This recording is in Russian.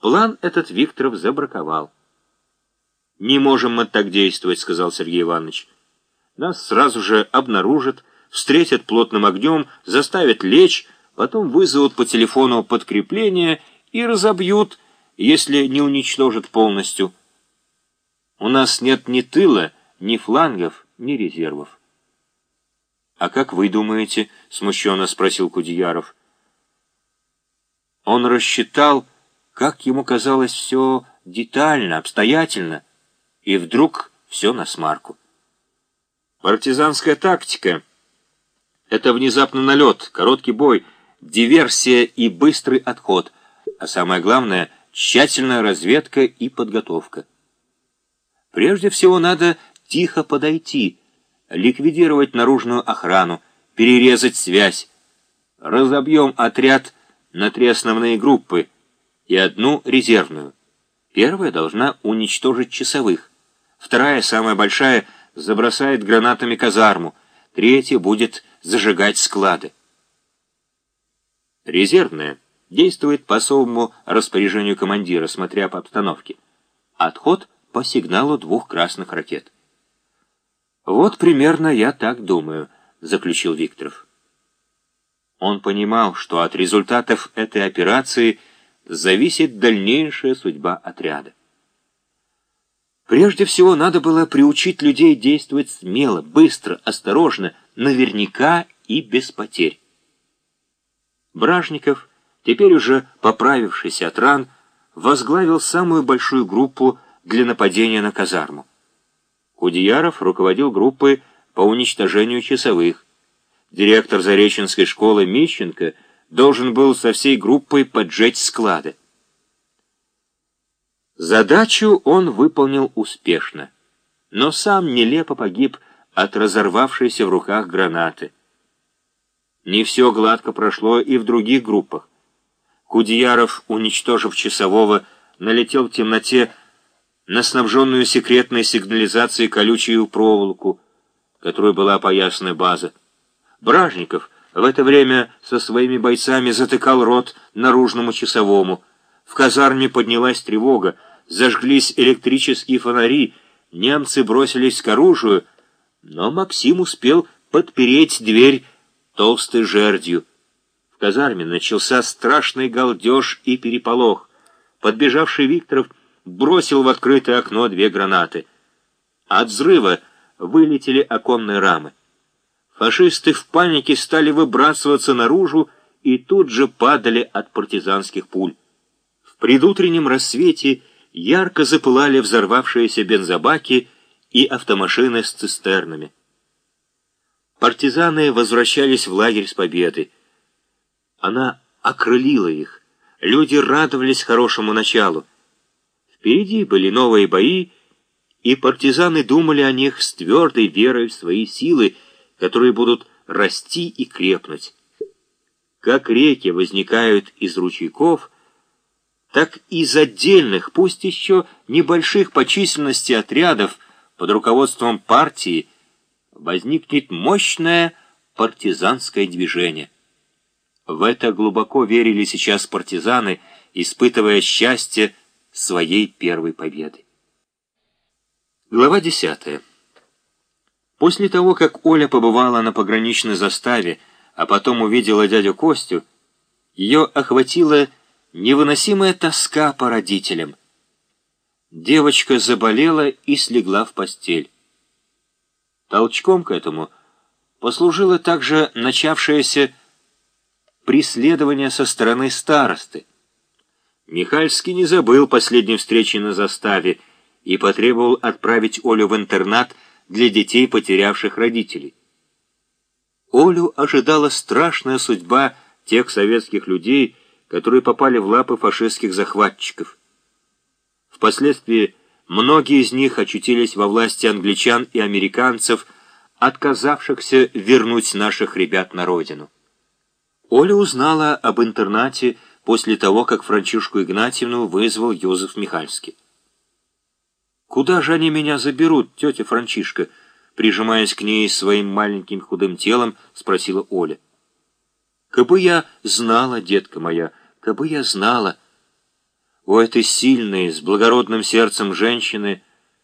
План этот Викторов забраковал. «Не можем мы так действовать», — сказал Сергей Иванович. «Нас сразу же обнаружат, встретят плотным огнем, заставят лечь, потом вызовут по телефону подкрепление и разобьют, если не уничтожат полностью. У нас нет ни тыла, ни флангов, ни резервов». «А как вы думаете?» — смущенно спросил Кудеяров. Он рассчитал, как ему казалось, все детально, обстоятельно, и вдруг все на смарку. Партизанская тактика — это внезапный налет, короткий бой, диверсия и быстрый отход, а самое главное — тщательная разведка и подготовка. Прежде всего надо тихо подойти, ликвидировать наружную охрану, перерезать связь. Разобьем отряд на три основные группы и одну резервную. Первая должна уничтожить часовых. Вторая, самая большая, забросает гранатами казарму. Третья будет зажигать склады. Резервная действует по особому распоряжению командира, смотря по обстановке. Отход по сигналу двух красных ракет. «Вот примерно я так думаю», — заключил Викторов. Он понимал, что от результатов этой операции зависит дальнейшая судьба отряда. Прежде всего, надо было приучить людей действовать смело, быстро, осторожно, наверняка и без потерь. Бражников, теперь уже поправившийся от ран, возглавил самую большую группу для нападения на казарму. Кудеяров руководил группой по уничтожению часовых. Директор Зареченской школы Мищенко должен был со всей группой поджечь склады. Задачу он выполнил успешно, но сам нелепо погиб от разорвавшейся в руках гранаты. Не все гладко прошло и в других группах. Кудеяров, уничтожив часового, налетел в темноте на снабженную секретной сигнализацией колючую проволоку, которой была опоясана база. Бражников в это время со своими бойцами затыкал рот наружному часовому. В казарме поднялась тревога, зажглись электрические фонари, немцы бросились к оружию, но Максим успел подпереть дверь толстой жердью. В казарме начался страшный галдеж и переполох. Подбежавший Викторов бросил в открытое окно две гранаты. От взрыва вылетели оконные рамы. Фашисты в панике стали выбрасываться наружу и тут же падали от партизанских пуль. В предутреннем рассвете ярко запылали взорвавшиеся бензобаки и автомашины с цистернами. Партизаны возвращались в лагерь с победы. Она окрылила их. Люди радовались хорошему началу. Впереди были новые бои, и партизаны думали о них с твердой верой в свои силы, которые будут расти и крепнуть. Как реки возникают из ручейков, так из отдельных, пусть еще небольших по численности отрядов под руководством партии, возникнет мощное партизанское движение. В это глубоко верили сейчас партизаны, испытывая счастье своей первой победы. Глава 10. После того, как Оля побывала на пограничной заставе, а потом увидела дядю Костю, ее охватила невыносимая тоска по родителям. Девочка заболела и слегла в постель. Толчком к этому послужило также начавшееся преследование со стороны старосты. Михальский не забыл последней встречи на заставе и потребовал отправить Олю в интернат для детей, потерявших родителей. Олю ожидала страшная судьба тех советских людей, которые попали в лапы фашистских захватчиков. Впоследствии многие из них очутились во власти англичан и американцев, отказавшихся вернуть наших ребят на родину. Оля узнала об интернате, после того, как Франчишку Игнатьевну вызвал Йозеф Михальский. «Куда же они меня заберут, тетя Франчишка?» Прижимаясь к ней своим маленьким худым телом, спросила Оля. «Кабы я знала, детка моя, кабы я знала...» у этой сильной, с благородным сердцем женщины